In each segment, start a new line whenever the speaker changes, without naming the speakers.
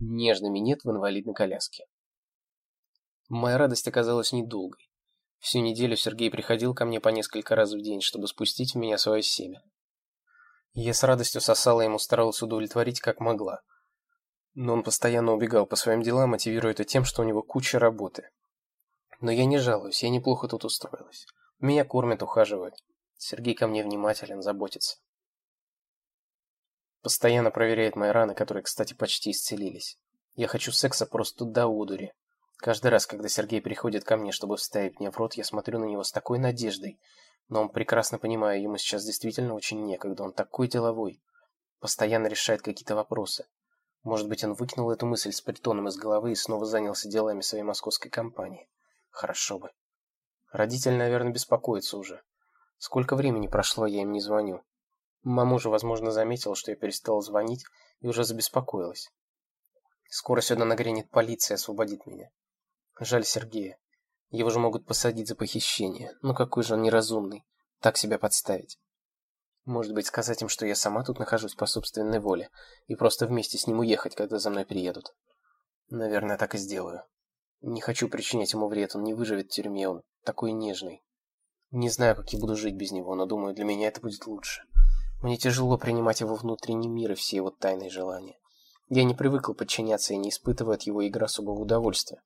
нежный минет в инвалидной коляске. Моя радость оказалась недолгой. Всю неделю Сергей приходил ко мне по несколько раз в день, чтобы спустить в меня свое семя. Я с радостью сосала ему, старалась удовлетворить как могла. Но он постоянно убегал по своим делам, мотивируя это тем, что у него куча работы. Но я не жалуюсь, я неплохо тут устроилась. Меня кормят, ухаживают. Сергей ко мне внимателен, заботится. Постоянно проверяет мои раны, которые, кстати, почти исцелились. Я хочу секса просто до удури. Каждый раз, когда Сергей приходит ко мне, чтобы вставить мне в рот, я смотрю на него с такой надеждой. Но он прекрасно понимает, ему сейчас действительно очень некогда, он такой деловой. Постоянно решает какие-то вопросы. Может быть, он выкинул эту мысль с притоном из головы и снова занялся делами своей московской компании. Хорошо бы. Родители, наверное, беспокоятся уже. Сколько времени прошло, я им не звоню. Мама уже, возможно, заметила, что я перестал звонить и уже забеспокоилась. Скоро сюда нагрянет полиция освободит меня. Жаль Сергея. Его же могут посадить за похищение. Ну какой же он неразумный. Так себя подставить. Может быть, сказать им, что я сама тут нахожусь по собственной воле, и просто вместе с ним уехать, когда за мной приедут. Наверное, так и сделаю. Не хочу причинять ему вред, он не выживет в тюрьме, он такой нежный. Не знаю, как я буду жить без него, но думаю, для меня это будет лучше. Мне тяжело принимать его внутренний мир и все его тайные желания. Я не привыкл подчиняться и не испытываю от его игры особого удовольствия.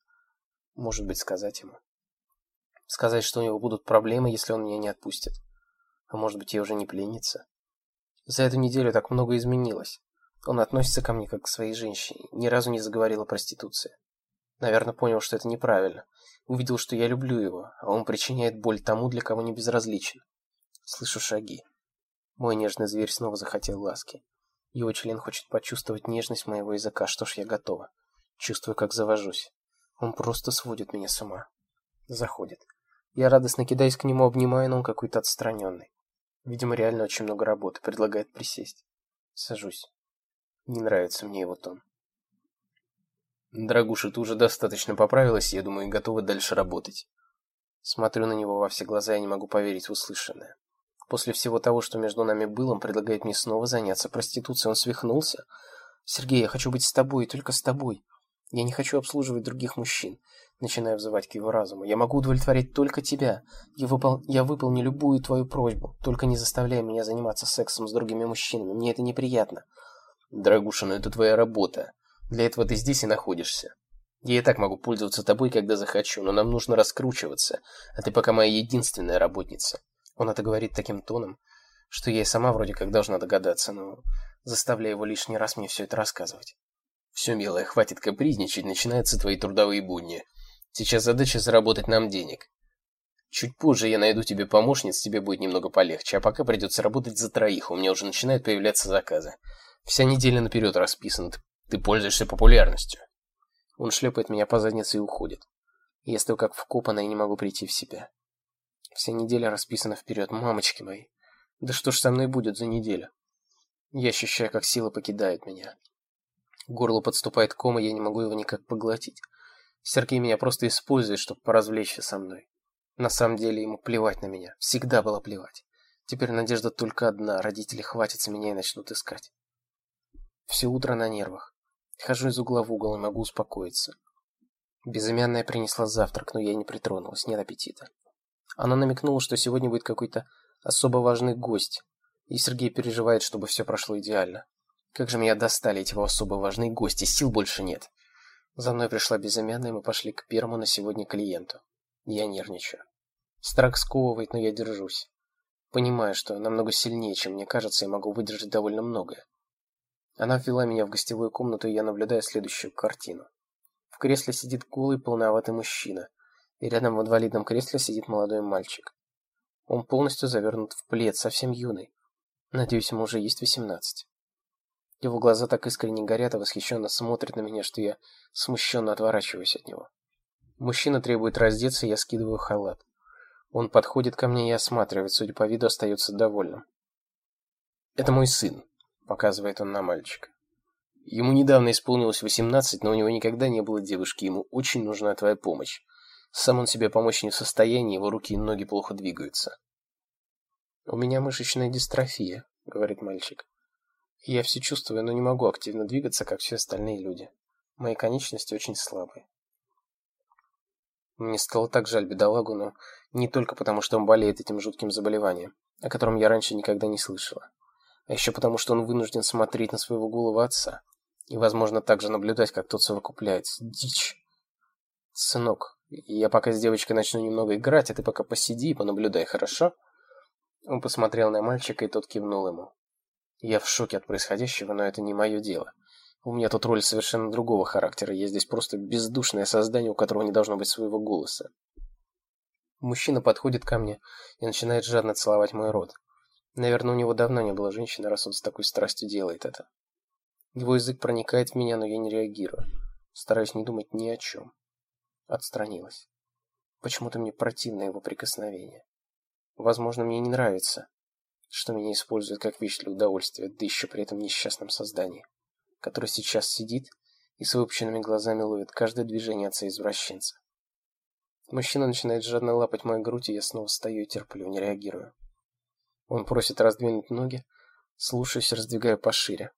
Может быть, сказать ему. Сказать, что у него будут проблемы, если он меня не отпустит. А может быть, я уже не пленница. За эту неделю так много изменилось. Он относится ко мне как к своей женщине, ни разу не заговорил о проституции. Наверное, понял, что это неправильно. Увидел, что я люблю его, а он причиняет боль тому, для кого не безразличен. Слышу шаги. Мой нежный зверь снова захотел ласки. Его член хочет почувствовать нежность моего языка, что ж я готова. Чувствую, как завожусь. Он просто сводит меня с ума. Заходит. Я радостно кидаюсь к нему, обнимаю, но он какой-то отстраненный. Видимо, реально очень много работы, предлагает присесть. Сажусь. Не нравится мне его тон. Дорогуша, ты уже достаточно поправилась, я думаю, готова дальше работать. Смотрю на него во все глаза и не могу поверить в услышанное. После всего того, что между нами было, он предлагает мне снова заняться проституцией. Он свихнулся. Сергей, я хочу быть с тобой, только с тобой. Я не хочу обслуживать других мужчин. Начинаю взывать к его разуму. Я могу удовлетворять только тебя. Я, выпол... я выполню любую твою просьбу. Только не заставляй меня заниматься сексом с другими мужчинами. Мне это неприятно. Дорогуша, но это твоя работа. Для этого ты здесь и находишься. Я и так могу пользоваться тобой, когда захочу, но нам нужно раскручиваться, а ты пока моя единственная работница. Он это говорит таким тоном, что я и сама вроде как должна догадаться, но заставляю его лишний раз мне все это рассказывать. Все, милая, хватит капризничать, начинаются твои трудовые будни. Сейчас задача заработать нам денег. Чуть позже я найду тебе помощниц, тебе будет немного полегче, а пока придется работать за троих, у меня уже начинают появляться заказы. Вся неделя наперед расписана, ты, ты пользуешься популярностью. Он шлепает меня по заднице и уходит. Я стою как вкопанная и не могу прийти в себя. Вся неделя расписана вперед, мамочки мои. Да что ж со мной будет за неделю? Я ощущаю, как сила покидает меня. Горло подступает ком, и я не могу его никак поглотить. Сергей меня просто использует, чтобы поразвлечься со мной. На самом деле ему плевать на меня. Всегда было плевать. Теперь надежда только одна. Родители хватятся меня и начнут искать. Все утро на нервах. Хожу из угла в угол и могу успокоиться. Безымянная принесла завтрак, но я не притронулась, нет аппетита. Она намекнула, что сегодня будет какой-то особо важный гость, и Сергей переживает, чтобы все прошло идеально. Как же меня достали эти особо важные гости, сил больше нет. За мной пришла безымянная, и мы пошли к первому на сегодня клиенту. Я нервничаю. Страх сковывает, но я держусь. Понимаю, что намного сильнее, чем мне кажется, и могу выдержать довольно многое. Она ввела меня в гостевую комнату, и я наблюдаю следующую картину. В кресле сидит голый полноватый мужчина и рядом в инвалидном кресле сидит молодой мальчик. Он полностью завернут в плед, совсем юный. Надеюсь, ему уже есть восемнадцать. Его глаза так искренне горят и восхищенно смотрят на меня, что я смущенно отворачиваюсь от него. Мужчина требует раздеться, я скидываю халат. Он подходит ко мне и осматривает, судя по виду, остается довольным. «Это мой сын», — показывает он на мальчика. «Ему недавно исполнилось восемнадцать, но у него никогда не было девушки, ему очень нужна твоя помощь. Сам он себе помочь не в состоянии, его руки и ноги плохо двигаются. «У меня мышечная дистрофия», — говорит мальчик. «Я все чувствую, но не могу активно двигаться, как все остальные люди. Мои конечности очень слабые. Мне стало так жаль бедолагу, но не только потому, что он болеет этим жутким заболеванием, о котором я раньше никогда не слышала, а еще потому, что он вынужден смотреть на своего голого отца и, возможно, также наблюдать, как тот совокупляется. Дичь. Сынок, я пока с девочкой начну немного играть, а ты пока посиди и понаблюдай, хорошо? Он посмотрел на мальчика, и тот кивнул ему. Я в шоке от происходящего, но это не мое дело. У меня тут роль совершенно другого характера. Я здесь просто бездушное создание, у которого не должно быть своего голоса. Мужчина подходит ко мне и начинает жадно целовать мой рот. Наверное, у него давно не было женщины, раз он с такой страстью делает это. Его язык проникает в меня, но я не реагирую. Стараюсь не думать ни о чем. Отстранилась. Почему-то мне противно его прикосновение. Возможно, мне не нравится, что меня используют как вещь для удовольствия, да еще при этом несчастном создании который сейчас сидит и с выпущенными глазами ловит каждое движение отца-извращенца. Мужчина начинает жадно лапать мою грудь, и я снова стою и терплю, не реагирую. Он просит раздвинуть ноги, слушаюсь, раздвигаю пошире.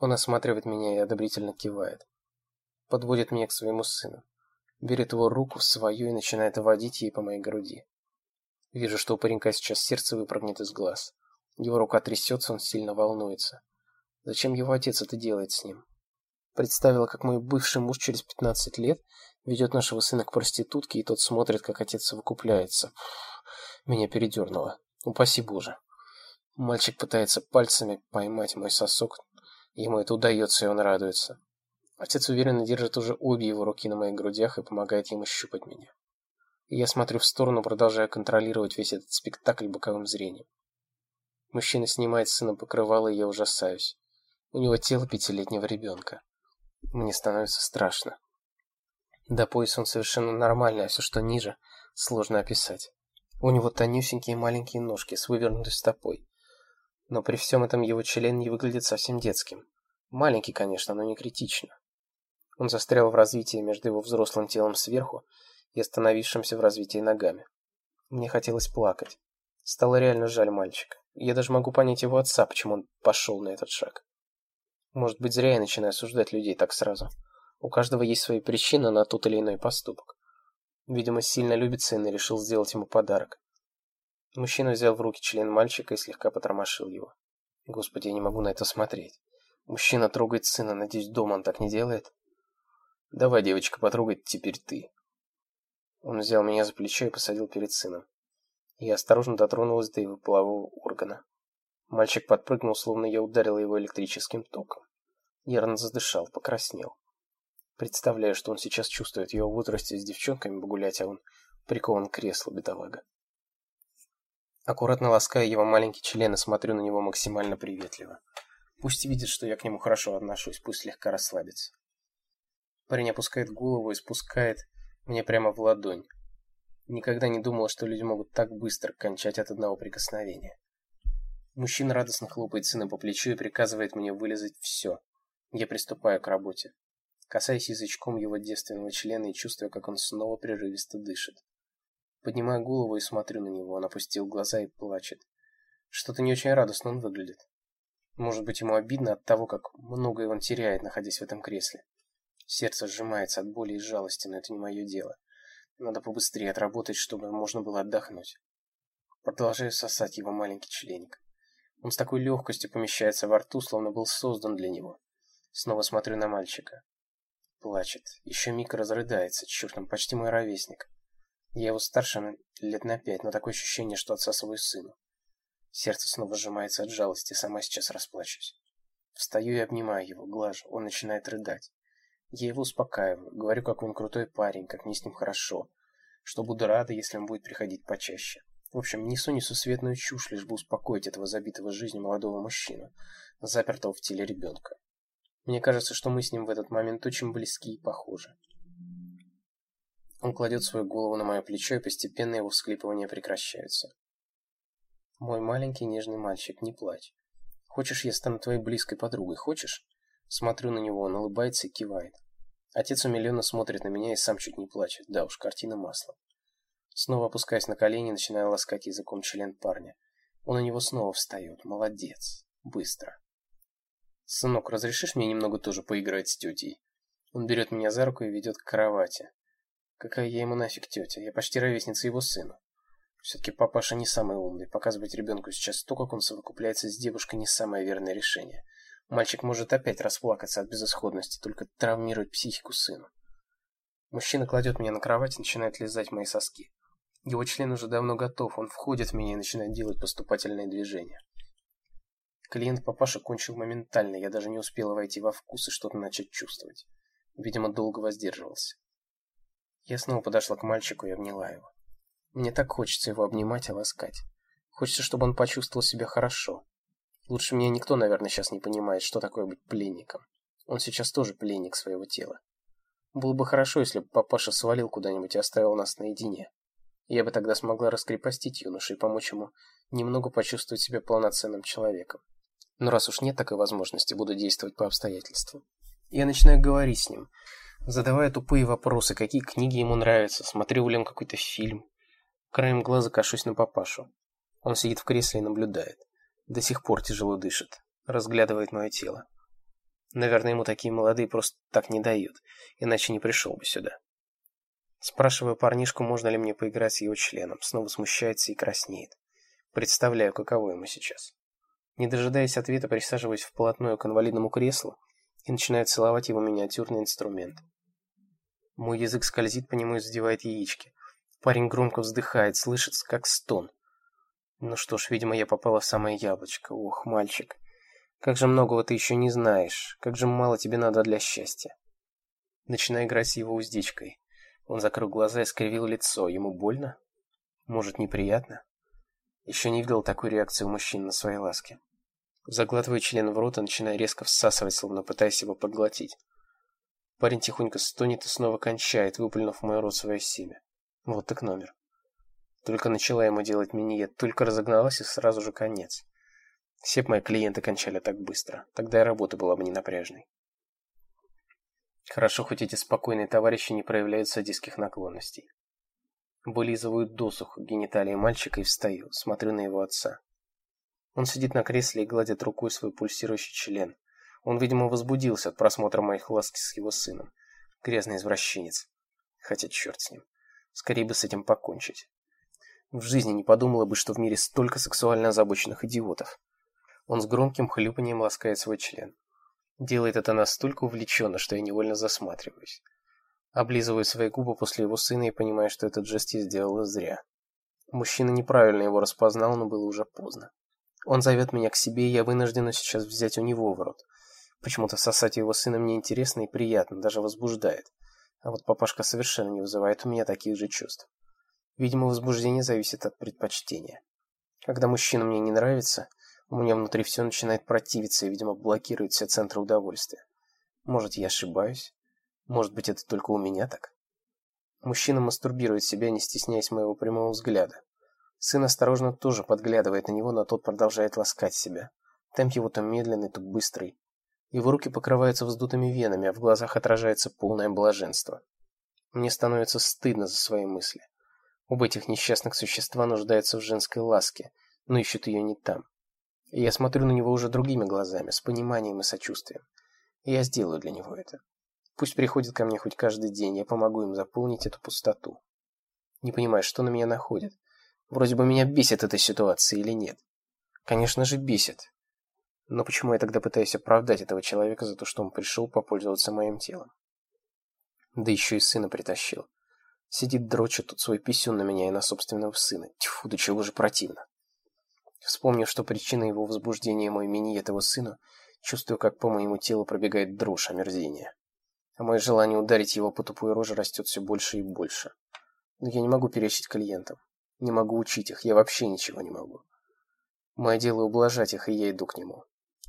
Он осматривает меня и одобрительно кивает. Подводит меня к своему сыну. Берет его руку в свою и начинает водить ей по моей груди. Вижу, что у паренька сейчас сердце выпрыгнет из глаз. Его рука трясется, он сильно волнуется. Зачем его отец это делает с ним? Представила, как мой бывший муж через 15 лет ведет нашего сына к проститутке, и тот смотрит, как отец совокупляется. Меня передернуло. Упаси Боже. Мальчик пытается пальцами поймать мой сосок. Ему это удается, и он радуется. Отец уверенно держит уже обе его руки на моих грудях и помогает ему щупать меня. И я смотрю в сторону, продолжая контролировать весь этот спектакль боковым зрением. Мужчина снимает с сына покрывало, и я ужасаюсь. У него тело пятилетнего ребенка. Мне становится страшно. До пояса он совершенно нормальный, а все, что ниже, сложно описать. У него тонюсенькие маленькие ножки с вывернутой стопой. Но при всем этом его член не выглядит совсем детским. Маленький, конечно, но не критично. Он застрял в развитии между его взрослым телом сверху и остановившимся в развитии ногами. Мне хотелось плакать. Стало реально жаль мальчика. Я даже могу понять его отца, почему он пошел на этот шаг. Может быть, зря я начинаю осуждать людей так сразу. У каждого есть свои причины на тот или иной поступок. Видимо, сильно любит сына и решил сделать ему подарок. Мужчина взял в руки член мальчика и слегка потормошил его. Господи, я не могу на это смотреть. Мужчина трогает сына, надеюсь, дома он так не делает? Давай, девочка, потрогай теперь ты. Он взял меня за плечо и посадил перед сыном. Я осторожно дотронулась до его полового органа. Мальчик подпрыгнул, словно я ударила его электрическим током. Нервно задышал, покраснел. Представляю, что он сейчас чувствует. Я в возрасте с девчонками погулять, а он прикован к креслу, бедолага. Аккуратно лаская его маленький член и смотрю на него максимально приветливо. Пусть видит, что я к нему хорошо отношусь, пусть слегка расслабится. Парень опускает голову и спускает мне прямо в ладонь. Никогда не думала, что люди могут так быстро кончать от одного прикосновения. Мужчина радостно хлопает сына по плечу и приказывает мне вылезать все. Я приступаю к работе. Касаясь язычком его девственного члена и чувствуя, как он снова прерывисто дышит. Поднимаю голову и смотрю на него. Он опустил глаза и плачет. Что-то не очень радостно он выглядит. Может быть, ему обидно от того, как многое он теряет, находясь в этом кресле. Сердце сжимается от боли и жалости, но это не мое дело. Надо побыстрее отработать, чтобы можно было отдохнуть. Продолжаю сосать его маленький членик. Он с такой легкостью помещается во рту, словно был создан для него. Снова смотрю на мальчика. Плачет. Еще миг разрыдается. Черт, он почти мой ровесник. Я его старше лет на пять, но такое ощущение, что отсасываю сыну. Сердце снова сжимается от жалости, сама сейчас расплачусь. Встаю и обнимаю его, глажу. Он начинает рыдать. Я его успокаиваю, говорю, как он крутой парень, как мне с ним хорошо, что буду рада, если он будет приходить почаще. В общем, несу несусветную чушь, лишь бы успокоить этого забитого жизнью молодого мужчину, запертого в теле ребенка. Мне кажется, что мы с ним в этот момент очень близки и похожи. Он кладет свою голову на мое плечо, и постепенно его всклипывания прекращаются. Мой маленький нежный мальчик, не плачь. Хочешь, я стану твоей близкой подругой, хочешь? Смотрю на него, он улыбается и кивает. Отец умиленно смотрит на меня и сам чуть не плачет. Да уж, картина маслом. Снова опускаясь на колени, начинаю ласкать языком член парня. Он у него снова встает. Молодец. Быстро. «Сынок, разрешишь мне немного тоже поиграть с тетей?» Он берет меня за руку и ведет к кровати. Какая я ему нафиг тетя? Я почти ровесница его сына. Все-таки папаша не самый умный. Показывать ребенку сейчас то, как он совокупляется с девушкой, не самое верное решение. Мальчик может опять расплакаться от безысходности, только травмировать психику сына. Мужчина кладет меня на кровать и начинает лизать мои соски. Его член уже давно готов, он входит в меня и начинает делать поступательные движения. Клиент папаша кончил моментально, я даже не успела войти во вкус и что-то начать чувствовать. Видимо, долго воздерживался. Я снова подошла к мальчику и обняла его. Мне так хочется его обнимать и ласкать. Хочется, чтобы он почувствовал себя хорошо. Лучше меня никто, наверное, сейчас не понимает, что такое быть пленником. Он сейчас тоже пленник своего тела. Было бы хорошо, если бы папаша свалил куда-нибудь и оставил нас наедине. Я бы тогда смогла раскрепостить юношу и помочь ему немного почувствовать себя полноценным человеком. Но раз уж нет такой возможности, буду действовать по обстоятельствам. Я начинаю говорить с ним, задавая тупые вопросы, какие книги ему нравятся, смотрел ли он какой-то фильм. Краем глаза кашусь на папашу. Он сидит в кресле и наблюдает. До сих пор тяжело дышит, разглядывает мое тело. Наверное, ему такие молодые просто так не дают, иначе не пришел бы сюда. Спрашиваю парнишку, можно ли мне поиграть с его членом. Снова смущается и краснеет. Представляю, каково ему сейчас. Не дожидаясь ответа, присаживаюсь вплотную к инвалидному креслу и начинаю целовать его миниатюрный инструмент. Мой язык скользит по нему и задевает яички. Парень громко вздыхает, слышится как стон. Ну что ж, видимо, я попала в самое яблочко. Ох, мальчик, как же многого ты еще не знаешь, как же мало тебе надо для счастья. Начинаю играть с его уздечкой. Он закрыл глаза и скривил лицо. Ему больно? Может, неприятно? Еще не видел такой реакции у мужчин на свои ласки. Заглатываю член в рот и начинаю резко всасывать, словно пытаясь его поглотить. Парень тихонько стонет и снова кончает, выплюнув в мой рот свое семя. Вот так номер. Только начала ему делать миниет, только разогналась и сразу же конец. Все мои клиенты кончали так быстро. Тогда и работа была бы не напряжной. Хорошо, хоть эти спокойные товарищи не проявляют садистских наклонностей. Вылизываю досуху гениталии мальчика и встаю, смотрю на его отца. Он сидит на кресле и гладит рукой свой пульсирующий член. Он, видимо, возбудился от просмотра моих ласки с его сыном. Грязный извращенец. Хотя черт с ним. Скорее бы с этим покончить. В жизни не подумала бы, что в мире столько сексуально озабоченных идиотов. Он с громким хлюпанием ласкает свой член. Делает это настолько увлеченно, что я невольно засматриваюсь. Облизываю свои губы после его сына и понимаю, что этот жест я сделала зря. Мужчина неправильно его распознал, но было уже поздно. Он зовет меня к себе, и я вынуждена сейчас взять у него в рот. Почему-то сосать его сына мне интересно и приятно, даже возбуждает. А вот папашка совершенно не вызывает у меня таких же чувств. Видимо, возбуждение зависит от предпочтения. Когда мужчина мне не нравится, у меня внутри все начинает противиться и, видимо, блокирует все центры удовольствия. Может, я ошибаюсь? Может быть, это только у меня так? Мужчина мастурбирует себя, не стесняясь моего прямого взгляда. Сын осторожно тоже подглядывает на него, но тот продолжает ласкать себя. Темп его то медленный, то быстрый. Его руки покрываются вздутыми венами, а в глазах отражается полное блаженство. Мне становится стыдно за свои мысли. Оба этих несчастных существа нуждаются в женской ласке, но ищут ее не там. И я смотрю на него уже другими глазами, с пониманием и сочувствием. И я сделаю для него это. Пусть приходит ко мне хоть каждый день, я помогу им заполнить эту пустоту. Не понимаю, что на меня находит. Вроде бы меня бесит эта ситуация или нет. Конечно же, бесит. Но почему я тогда пытаюсь оправдать этого человека за то, что он пришел попользоваться моим телом? Да еще и сына притащил. Сидит дрочит тут свой писюн на меня и на собственного сына. Тьфу, до чего же противно. Вспомнив, что причина его возбуждения мой мини этого сына, чувствую, как по моему телу пробегает дрожь омерзения а мое желание ударить его по тупой роже растет все больше и больше. Но я не могу перечить клиентам. Не могу учить их, я вообще ничего не могу. Мое дело ублажать их, и я иду к нему.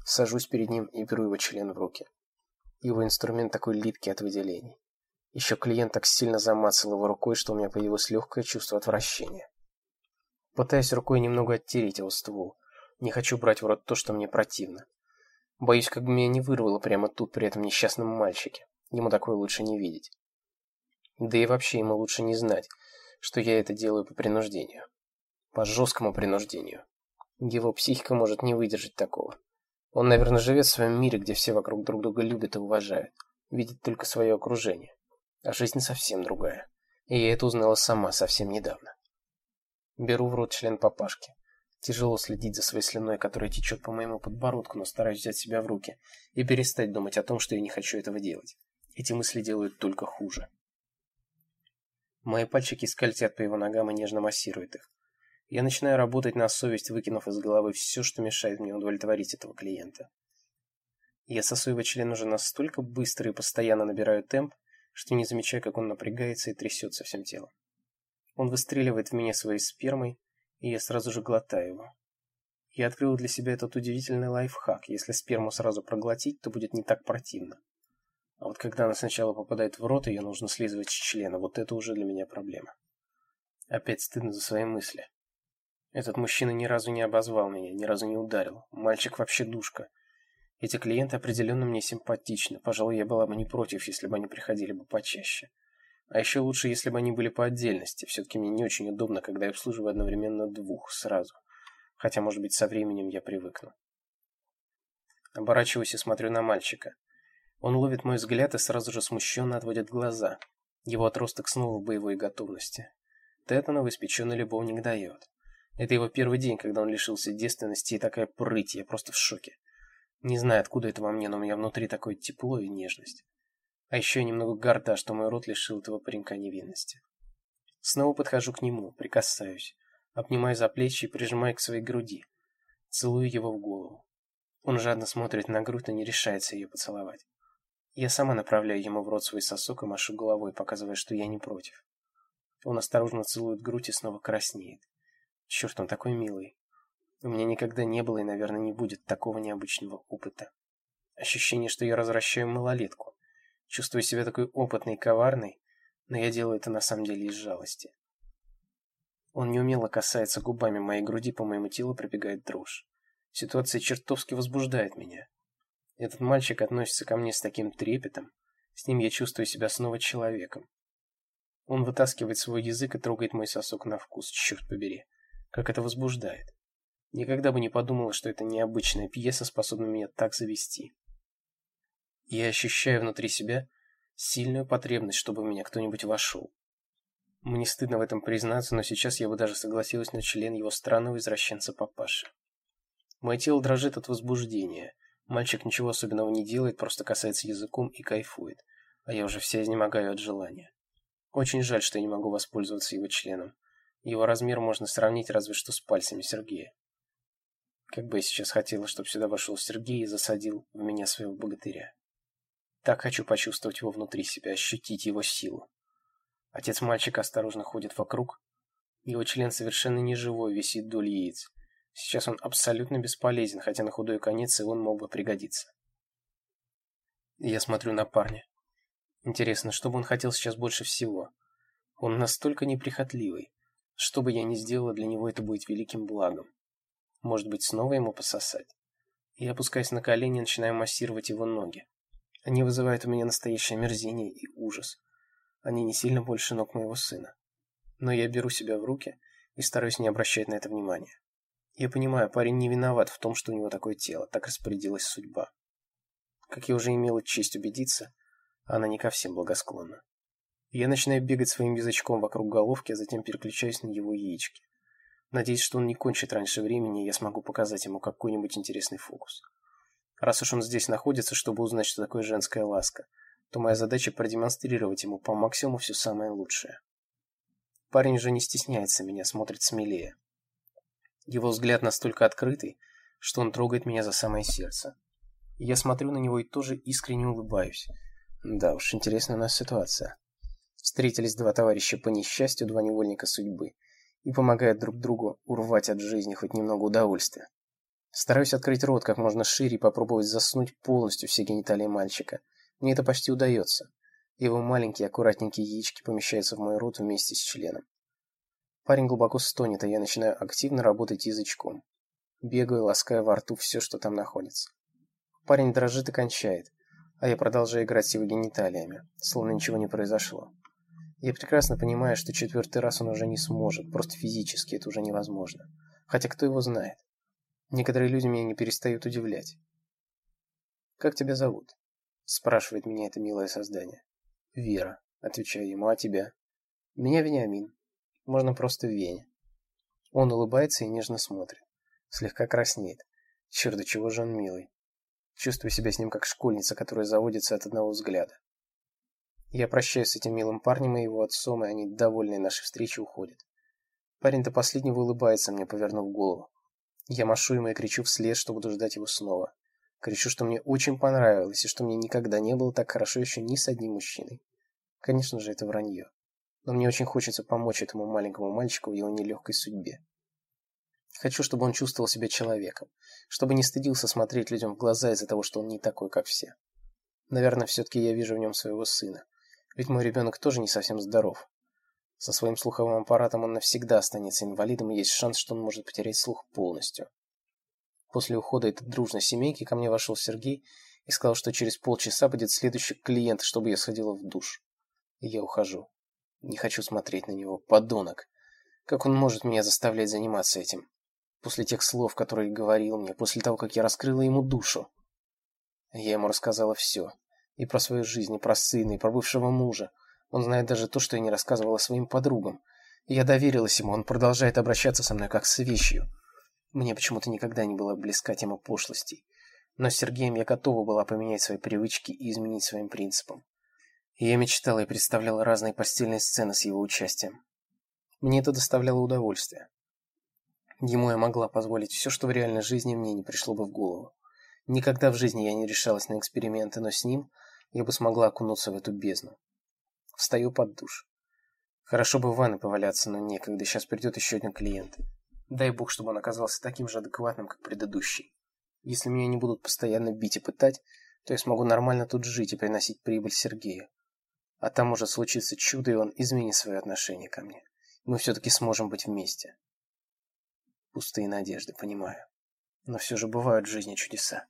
Сажусь перед ним и беру его член в руки. Его инструмент такой липкий от выделений. Еще клиент так сильно замацал его рукой, что у меня появилось легкое чувство отвращения. Пытаюсь рукой немного оттереть его ствол. Не хочу брать в рот то, что мне противно. Боюсь, как бы меня не вырвало прямо тут при этом несчастном мальчике. Ему такое лучше не видеть. Да и вообще ему лучше не знать, что я это делаю по принуждению. По жесткому принуждению. Его психика может не выдержать такого. Он, наверное, живет в своем мире, где все вокруг друг друга любят и уважают. Видит только свое окружение. А жизнь совсем другая. И я это узнала сама совсем недавно. Беру в рот член папашки. Тяжело следить за своей слюной, которая течет по моему подбородку, но стараюсь взять себя в руки и перестать думать о том, что я не хочу этого делать. Эти мысли делают только хуже. Мои пальчики скользят по его ногам и нежно массируют их. Я начинаю работать на совесть, выкинув из головы все, что мешает мне удовлетворить этого клиента. Я сосу его член уже настолько быстро и постоянно набираю темп, что не замечаю, как он напрягается и трясется всем телом. Он выстреливает в меня своей спермой, и я сразу же глотаю его. Я открыл для себя этот удивительный лайфхак. Если сперму сразу проглотить, то будет не так противно. А вот когда она сначала попадает в рот, ее нужно слизывать с члена, вот это уже для меня проблема. Опять стыдно за свои мысли. Этот мужчина ни разу не обозвал меня, ни разу не ударил. Мальчик вообще душка. Эти клиенты определенно мне симпатичны. Пожалуй, я была бы не против, если бы они приходили бы почаще. А еще лучше, если бы они были по отдельности. Все-таки мне не очень удобно, когда я обслуживаю одновременно двух сразу. Хотя, может быть, со временем я привыкну. Оборачиваюсь и смотрю на мальчика. Он ловит мой взгляд и сразу же смущенно отводит глаза. Его отросток снова в боевой готовности. Тета новоиспеченный любовник дает. Это его первый день, когда он лишился девственности и такая прыть, я просто в шоке. Не знаю, откуда это во мне, но у меня внутри такое тепло и нежность. А еще немного горда, что мой рот лишил этого паренька невинности. Снова подхожу к нему, прикасаюсь, обнимаю за плечи и прижимаю к своей груди. Целую его в голову. Он жадно смотрит на грудь, но не решается ее поцеловать. Я сама направляю ему в рот свой сосок и машу головой, показывая, что я не против. Он осторожно целует грудь и снова краснеет. Черт, он такой милый. У меня никогда не было и, наверное, не будет такого необычного опыта. Ощущение, что я развращаю малолетку. Чувствую себя такой опытной и коварной, но я делаю это на самом деле из жалости. Он неумело касается губами моей груди, по моему телу пробегает дрожь. Ситуация чертовски возбуждает меня. Этот мальчик относится ко мне с таким трепетом. С ним я чувствую себя снова человеком. Он вытаскивает свой язык и трогает мой сосок на вкус. Черт побери, как это возбуждает. Никогда бы не подумала, что эта необычная пьеса способна меня так завести. Я ощущаю внутри себя сильную потребность, чтобы в меня кто-нибудь вошел. Мне стыдно в этом признаться, но сейчас я бы даже согласилась на член его странного извращенца папаши. Мое тело дрожит от возбуждения. Мальчик ничего особенного не делает, просто касается языком и кайфует. А я уже вся изнемогаю от желания. Очень жаль, что я не могу воспользоваться его членом. Его размер можно сравнить разве что с пальцами Сергея. Как бы я сейчас хотела, чтобы сюда вошел Сергей и засадил в меня своего богатыря. Так хочу почувствовать его внутри себя, ощутить его силу. Отец мальчика осторожно ходит вокруг. Его член совершенно неживой, висит вдоль яиц. Сейчас он абсолютно бесполезен, хотя на худой конец и он мог бы пригодиться. Я смотрю на парня. Интересно, что бы он хотел сейчас больше всего? Он настолько неприхотливый. Что бы я ни сделала, для него это будет великим благом. Может быть, снова ему пососать? Я опускаюсь на колени и начинаю массировать его ноги. Они вызывают у меня настоящее мерзение и ужас. Они не сильно больше ног моего сына. Но я беру себя в руки и стараюсь не обращать на это внимания. Я понимаю, парень не виноват в том, что у него такое тело, так распорядилась судьба. Как я уже имела честь убедиться, она не ко всем благосклонна. Я начинаю бегать своим язычком вокруг головки, а затем переключаюсь на его яички. Надеюсь, что он не кончит раньше времени, и я смогу показать ему какой-нибудь интересный фокус. Раз уж он здесь находится, чтобы узнать, что такое женская ласка, то моя задача продемонстрировать ему по максимуму все самое лучшее. Парень уже не стесняется меня, смотрит смелее. Его взгляд настолько открытый, что он трогает меня за самое сердце. Я смотрю на него и тоже искренне улыбаюсь. Да уж, интересная у нас ситуация. Встретились два товарища по несчастью, два невольника судьбы, и помогают друг другу урвать от жизни хоть немного удовольствия. Стараюсь открыть рот как можно шире и попробовать заснуть полностью все гениталии мальчика. Мне это почти удается. Его маленькие аккуратненькие яички помещаются в мой рот вместе с членом. Парень глубоко стонет, а я начинаю активно работать язычком. Бегаю, лаская во рту все, что там находится. Парень дрожит и кончает, а я продолжаю играть с его гениталиями, словно ничего не произошло. Я прекрасно понимаю, что четвертый раз он уже не сможет, просто физически это уже невозможно. Хотя кто его знает? Некоторые люди меня не перестают удивлять. «Как тебя зовут?» – спрашивает меня это милое создание. «Вера», – отвечаю ему, – «а тебя?» «Меня Вениамин. Можно просто Веня». Он улыбается и нежно смотрит. Слегка краснеет. Черт, до чего же он милый. Чувствую себя с ним как школьница, которая заводится от одного взгляда. Я прощаюсь с этим милым парнем и его отцом, и они, довольные нашей встречи, уходят. Парень до последнего улыбается мне, повернув голову. Я машу ему и кричу вслед, что буду ждать его снова. Кричу, что мне очень понравилось, и что мне никогда не было так хорошо еще ни с одним мужчиной. Конечно же, это вранье. Но мне очень хочется помочь этому маленькому мальчику в его нелегкой судьбе. Хочу, чтобы он чувствовал себя человеком, чтобы не стыдился смотреть людям в глаза из-за того, что он не такой, как все. Наверное, все-таки я вижу в нем своего сына. Ведь мой ребенок тоже не совсем здоров. Со своим слуховым аппаратом он навсегда останется инвалидом, и есть шанс, что он может потерять слух полностью. После ухода этой дружной семейки ко мне вошел Сергей и сказал, что через полчаса будет следующий клиент, чтобы я сходила в душ. И я ухожу. Не хочу смотреть на него. Подонок. Как он может меня заставлять заниматься этим? После тех слов, которые говорил мне, после того, как я раскрыла ему душу. Я ему рассказала все. И про свою жизнь, и про сына, и про бывшего мужа. Он знает даже то, что я не рассказывала своим подругам. я доверилась ему, он продолжает обращаться со мной как с вещью. Мне почему-то никогда не было близка тема пошлостей. Но с Сергеем я готова была поменять свои привычки и изменить своим принципам. И я мечтала и представляла разные постельные сцены с его участием. Мне это доставляло удовольствие. Ему я могла позволить все, что в реальной жизни мне не пришло бы в голову. Никогда в жизни я не решалась на эксперименты, но с ним я бы смогла окунуться в эту бездну. Встаю под душ. Хорошо бы в ванной поваляться, но некогда. Сейчас придет еще один клиент. Дай бог, чтобы он оказался таким же адекватным, как предыдущий. Если меня не будут постоянно бить и пытать, то я смогу нормально тут жить и приносить прибыль Сергею. А там может случиться чудо, и он изменит свое отношение ко мне. Мы все-таки сможем быть вместе. Пустые надежды, понимаю. Но все же бывают в жизни чудеса.